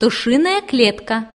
Тушиная клетка.